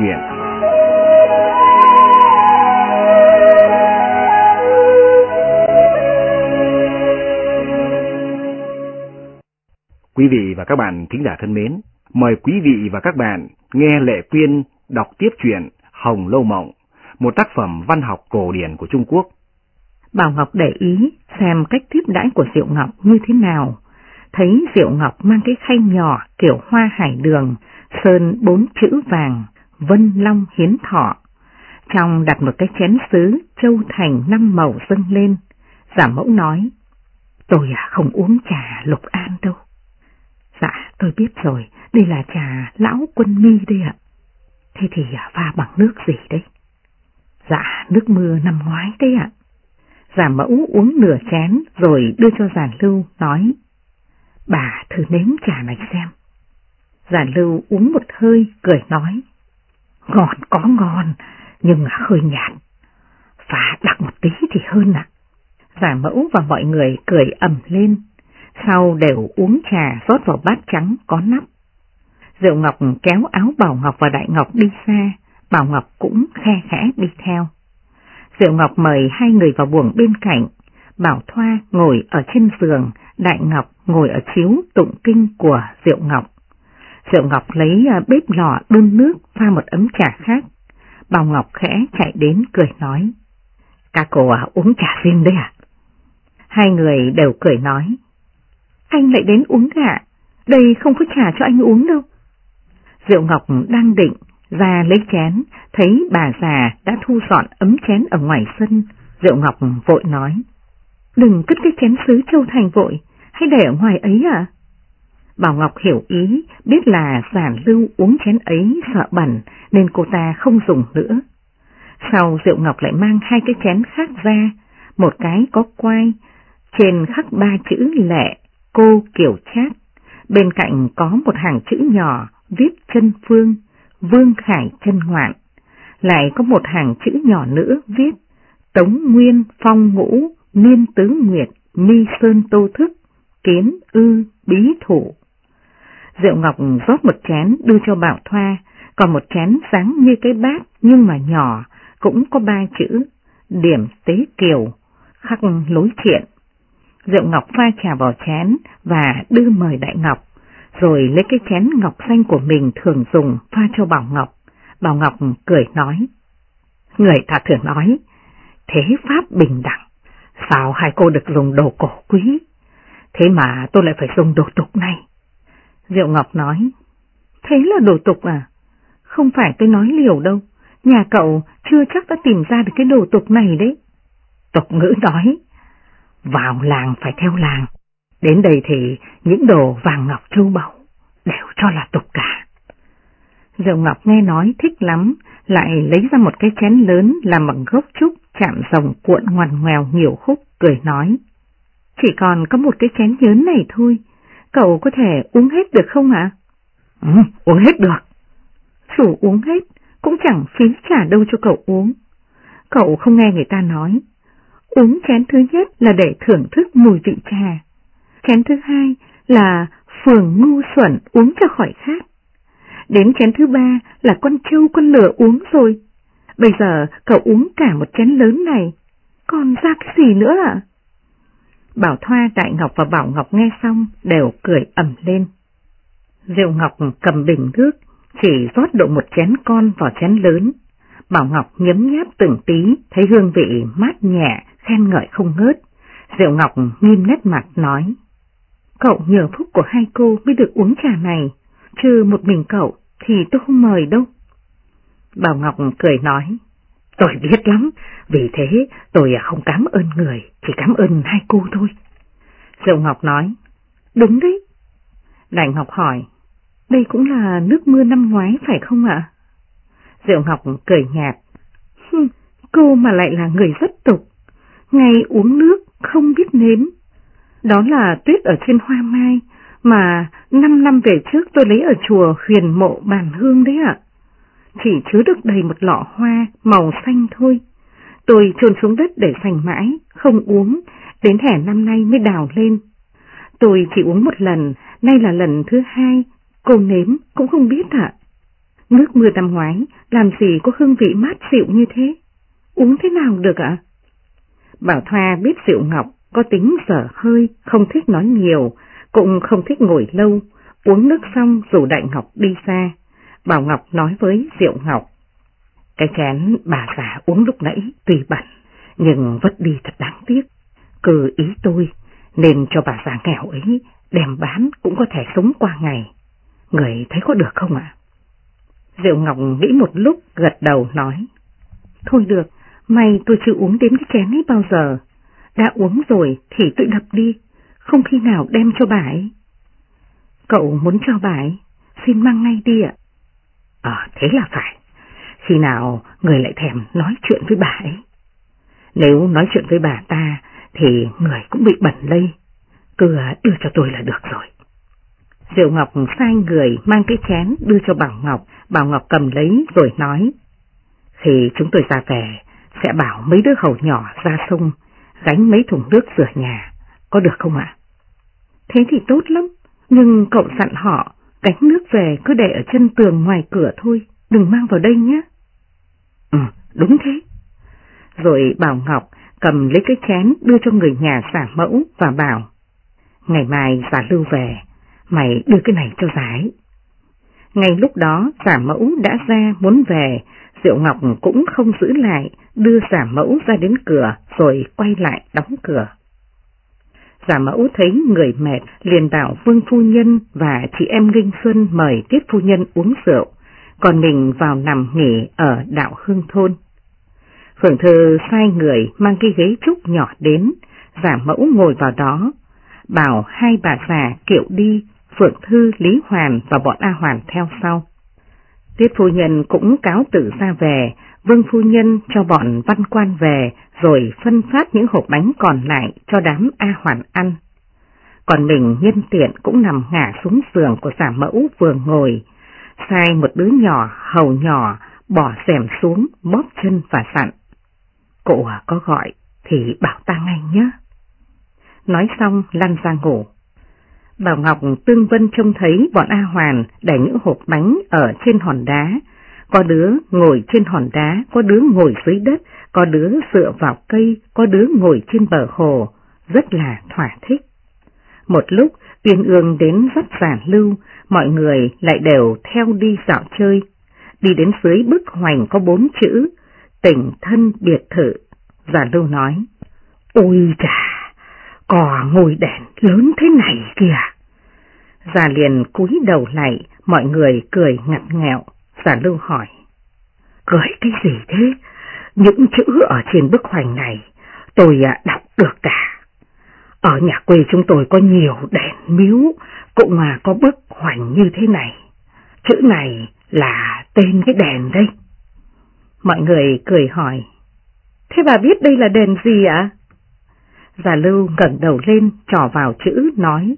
chuyện. Quý vị và các bạn thính giả thân mến, mời quý vị và các bạn nghe Lệ Quyên đọc tiếp truyện Hồng Lâu Mộng, một tác phẩm văn học cổ điển của Trung Quốc. Bảo Ngọc để ý xem cách tiếp đãi của Diệu Ngọc như thế nào. Thấy Diệu Ngọc mang cái khay nhỏ kiểu hoa hải đường, sơn bốn chữ vàng, vân long hiến thọ. Trong đặt một cái chén sứ châu thành năm màu dâng lên. Giả mẫu nói, tôi à không uống trà lục an đâu. Dạ tôi biết rồi, đây là trà lão quân mi đây ạ. Thế thì à, pha bằng nước gì đấy? Dạ nước mưa năm ngoái đấy ạ. Giả mẫu uống nửa chén rồi đưa cho giả lưu nói, bà thử nếm trà này xem. Giả lưu uống một hơi cười nói, ngon có ngon, nhưng hơi nhạt. Và đặc một tí thì hơn ạ. Giả mẫu và mọi người cười ầm lên, sau đều uống trà rót vào bát trắng có nắp. Diệu Ngọc kéo áo Bảo Ngọc và Đại Ngọc đi xa, Bảo Ngọc cũng khe khẽ đi theo. Diệu Ngọc mời hai người vào buồng bên cạnh, Bảo Thoa ngồi ở trên giường, Đại Ngọc ngồi ở chiếu tụng kinh của Diệu Ngọc. Diệu Ngọc lấy à, bếp lò đun nước pha một ấm trà khác. Bảo Ngọc khẽ chạy đến cười nói. Các cô à, uống trà riêng đấy à? Hai người đều cười nói. Anh lại đến uống gạ, đây không có trà cho anh uống đâu. Diệu Ngọc đang định ra lấy chén, thấy bà già đã thu dọn ấm chén ở ngoài sân, Diệu Ngọc vội nói. Đừng cất cái chén sứ châu thành vội, hay để ở ngoài ấy à? Bảo Ngọc hiểu ý, biết là giản lưu uống chén ấy sợ bẩn nên cô ta không dùng nữa. Sau Diệu Ngọc lại mang hai cái chén khác ra, một cái có quai, trên khắc ba chữ lệ, cô kiểu chát, bên cạnh có một hàng chữ nhỏ viết chân phương, vương khải chân ngoạn, lại có một hàng chữ nhỏ nữa viết Tống Nguyên Phong Ngũ Niên Tứ Nguyệt Mi Sơn Tô Thức Kiến Ư Bí Thủ. Diệu Ngọc rót một chén đưa cho Bảo Thoa, còn một chén sáng như cái bát nhưng mà nhỏ, cũng có ba chữ, điểm tế kiều, khắc lối thiện. Diệu Ngọc pha trà vào chén và đưa mời Đại Ngọc, rồi lấy cái chén ngọc xanh của mình thường dùng pha cho Bảo Ngọc. Bảo Ngọc cười nói, người ta thường nói, thế pháp bình đẳng, sao hai cô được dùng đồ cổ quý, thế mà tôi lại phải dùng đồ tục này. Diệu Ngọc nói, thế là đồ tục à? Không phải tôi nói liều đâu, nhà cậu chưa chắc đã tìm ra được cái đồ tục này đấy. Tục ngữ nói, vào làng phải theo làng, đến đây thì những đồ vàng ngọc châu báu đều cho là tục cả. Diệu Ngọc nghe nói thích lắm, lại lấy ra một cái chén lớn làm bằng gốc trúc chạm rồng cuộn ngoằn ngoèo nhiều khúc, cười nói. Chỉ còn có một cái chén nhớn này thôi, cậu có thể uống hết được không ạ? Ừ, uống hết được. Chủ uống hết, cũng chẳng phí trả đâu cho cậu uống. Cậu không nghe người ta nói, uống chén thứ nhất là để thưởng thức mùi vị trà, chén thứ hai là phường ngu xuẩn uống cho khỏi khát. Đến chén thứ ba là con trâu con lửa uống rồi. Bây giờ cậu uống cả một chén lớn này, còn ra cái gì nữa ạ? Bảo Thoa, Đại Ngọc và Bảo Ngọc nghe xong đều cười ẩm lên. Diệu Ngọc cầm bình nước, chỉ rót độ một chén con vào chén lớn. Bảo Ngọc nhấm nháp từng tí, thấy hương vị mát nhẹ, khen ngợi không ngớt. Diệu Ngọc nghiêm nét mặt nói, Cậu nhờ phúc của hai cô mới được uống trà này, chứ một mình cậu thì tôi không mời đâu. Bảo Ngọc cười nói, tôi biết lắm, vì thế tôi không cảm ơn người, chỉ cảm ơn hai cô thôi. Diệu Ngọc nói, đúng đấy. Đại Ngọc hỏi, đây cũng là nước mưa năm ngoái phải không ạ? Diệu Ngọc cười nhạt, cô mà lại là người rất tục, ngày uống nước không biết nếm. Đó là tuyết ở trên hoa mai mà năm năm về trước tôi lấy ở chùa huyền mộ bàn hương đấy ạ. Chỉ chứa được đầy một lọ hoa màu xanh thôi. Tôi trôn xuống đất để sành mãi, không uống, đến hè năm nay mới đào lên. Tôi chỉ uống một lần, nay là lần thứ hai, cô nếm cũng không biết ạ. nước mưa tầm ngoái làm gì có hương vị mát dịu như thế? Uống thế nào được ạ? Bảo Thoa biết rượu Ngọc có tính dở hơi, không thích nói nhiều, cũng không thích ngồi lâu, uống nước xong rủ Đại Ngọc đi xa. Bảo Ngọc nói với Diệu Ngọc, cái chén bà già uống lúc nãy tuy bẩn, nhưng vất đi thật đáng tiếc. Cứ ý tôi, nên cho bà già nghèo ấy đem bán cũng có thể sống qua ngày. Người thấy có được không ạ? Diệu Ngọc nghĩ một lúc gật đầu nói. Thôi được, may tôi chưa uống đến cái chén ấy bao giờ. Đã uống rồi thì tự đập đi, không khi nào đem cho bà ấy. Cậu muốn cho bà ấy, xin mang ngay đi ạ. Ờ, thế là phải. Khi nào người lại thèm nói chuyện với bà ấy? Nếu nói chuyện với bà ta thì người cũng bị bẩn lây. Cứ à, đưa cho tôi là được rồi. Diệu Ngọc sai người mang cái chén đưa cho Bảo Ngọc, Bảo Ngọc cầm lấy rồi nói. Khi chúng tôi ra về, sẽ bảo mấy đứa hầu nhỏ ra sông, gánh mấy thùng nước rửa nhà, có được không ạ? Thế thì tốt lắm, nhưng cậu dặn họ gánh nước về cứ để ở chân tường ngoài cửa thôi, đừng mang vào đây nhé. Ừ, đúng thế. Rồi Bảo Ngọc cầm lấy cái chén đưa cho người nhà giả mẫu và bảo, ngày mai giả lưu về, mày đưa cái này cho giải. Ngay lúc đó giả mẫu đã ra muốn về, Diệu Ngọc cũng không giữ lại, đưa giả mẫu ra đến cửa rồi quay lại đóng cửa. Giả mẫu thấy người mệt liền bảo Vương Phu Nhân và chị em Linh Xuân mời Tiết Phu Nhân uống rượu, còn mình vào nằm nghỉ ở đạo hương thôn. Phượng Thư sai người mang cái ghế trúc nhỏ đến, giả mẫu ngồi vào đó, bảo hai bà già kiệu đi, Phượng Thư, Lý Hoàn và bọn A Hoàn theo sau. Tiết phu nhân cũng cáo tử ra về, vương phu nhân cho bọn văn quan về rồi phân phát những hộp bánh còn lại cho đám A Hoàn ăn. Còn mình nhân tiện cũng nằm ngả xuống giường của giả mẫu vừa ngồi, sai một đứa nhỏ hầu nhỏ bỏ xẻm xuống bóp chân và sẵn. Cụ à, có gọi thì bảo ta ngay nhé. Nói xong lăn ra ngủ. Bảo Ngọc Tương Vân trông thấy bọn A Hoàn đẩy những hộp bánh ở trên hòn đá, có đứa ngồi trên hòn đá, có đứa ngồi dưới đất, có đứa dựa vào cây, có đứa ngồi trên bờ hồ, rất là thỏa thích. Một lúc, Uyên Ương đến rất giản lưu, mọi người lại đều theo đi dạo chơi. Đi đến dưới bức hoành có bốn chữ, tỉnh thân biệt thự. Giả lưu nói, Ôi chà, cò ngồi đèn lớn thế này kìa. Già liền cúi đầu lại, mọi người cười ngặt nghẹo, giả lưu hỏi. Cười cái gì thế? Những chữ ở trên bức hoành này, tôi à, đọc được cả. Ở nhà quê chúng tôi có nhiều đèn miếu, cũng mà có bức hoành như thế này. Chữ này là tên cái đèn đây. Mọi người cười hỏi. Thế bà biết đây là đèn gì ạ? Già Lưu ngẩng đầu lên trò vào chữ nói.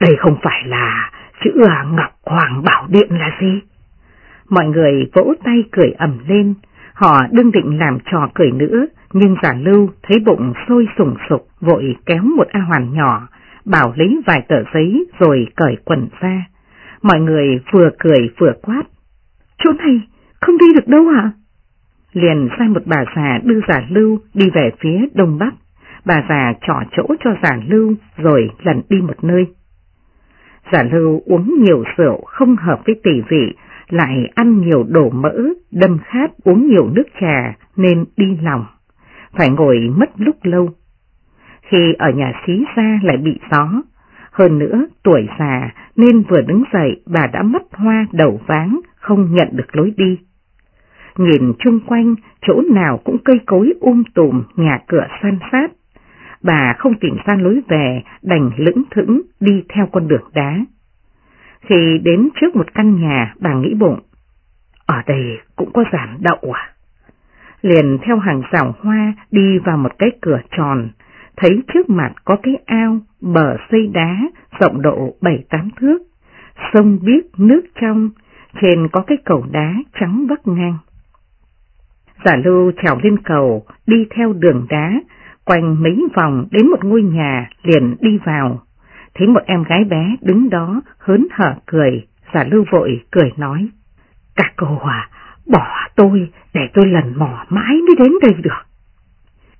Đây không phải là chữ à, Ngọc Hoàng Bảo Điện là gì? Mọi người vỗ tay cười ẩm lên, họ đương định làm trò cười nữa, nhưng giả lưu thấy bụng sôi sùng sục, vội kéo một A Hoàn nhỏ, bảo lấy vài tờ giấy rồi cởi quần ra. Mọi người vừa cười vừa quát. Chỗ này không đi được đâu hả? Liền sai một bà già đưa giả lưu đi về phía đông bắc. Bà già trỏ chỗ cho giả lưu rồi lần đi một nơi. Giả lưu uống nhiều rượu không hợp với tỷ vị, lại ăn nhiều đồ mỡ, đâm khát uống nhiều nước trà nên đi lòng, phải ngồi mất lúc lâu. Khi ở nhà xí ra lại bị gió, hơn nữa tuổi già nên vừa đứng dậy bà đã mất hoa đầu váng, không nhận được lối đi. Nhìn chung quanh, chỗ nào cũng cây cối um tùm, nhà cửa san sát, bà không tìm ra lối về, đành lững thững đi theo con đường đá. Khi đến trước một căn nhà, bà nghĩ bụng, ở đây cũng có giảm đậu à? Liền theo hàng rào hoa đi vào một cái cửa tròn, thấy trước mặt có cái ao, bờ xây đá, rộng độ 7-8 thước, sông biếc nước trong, trên có cái cầu đá trắng vắt ngang. Giả lưu trèo lên cầu, đi theo đường đá, quanh mấy vòng đến một ngôi nhà liền đi vào. Thấy một em gái bé đứng đó hớn hở cười, giả lưu vội cười nói. cả cô à, bỏ tôi để tôi lần mò mãi mới đến đây được.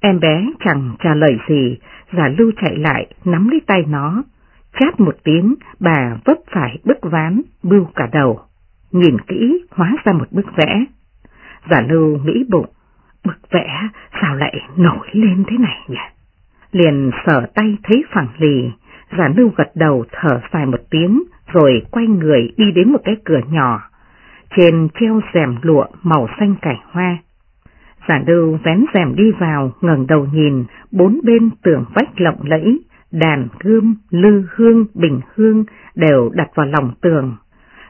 Em bé chẳng trả lời gì, giả lưu chạy lại nắm lấy tay nó. Chát một tiếng, bà vấp phải bức ván, bưu cả đầu. Nhìn kỹ, hóa ra một bức vẽ. Giả lưu nghĩ bụng, bức vẽ sao lại nổi lên thế này nhỉ? Liền sở tay thấy phẳng lì, giả lưu gật đầu thở dài một tiếng, rồi quay người đi đến một cái cửa nhỏ. Trên treo rèm lụa màu xanh cải hoa. Giả đưu vén rèm đi vào, ngẩng đầu nhìn, bốn bên tường vách lộng lẫy, đàn gươm, lư hương, bình hương đều đặt vào lòng tường.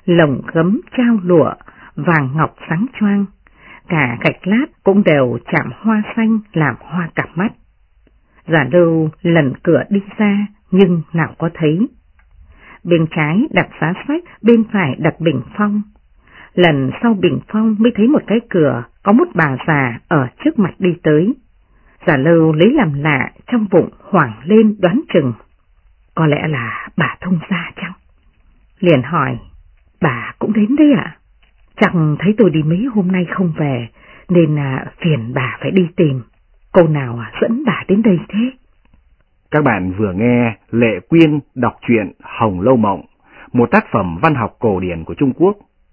Lồng gấm trao lụa, vàng ngọc sáng choang. Cả gạch lát cũng đều chạm hoa xanh làm hoa cặp mắt. Giả đưu lần cửa đi ra nhưng nào có thấy. Bên trái đặt giá sách, bên phải đặt bình phong. Lần sau bình phong mới thấy một cái cửa, có một bà già ở trước mặt đi tới. Giả lâu lấy làm lạ trong bụng hoảng lên đoán chừng. Có lẽ là bà thông gia chăng? Liền hỏi, bà cũng đến đấy ạ? À? Chẳng thấy tôi đi mấy hôm nay không về, nên là phiền bà phải đi tìm. Cô nào à, dẫn bà đến đây thế? Các bạn vừa nghe Lệ Quyên đọc truyện Hồng Lâu Mộng, một tác phẩm văn học cổ điển của Trung Quốc.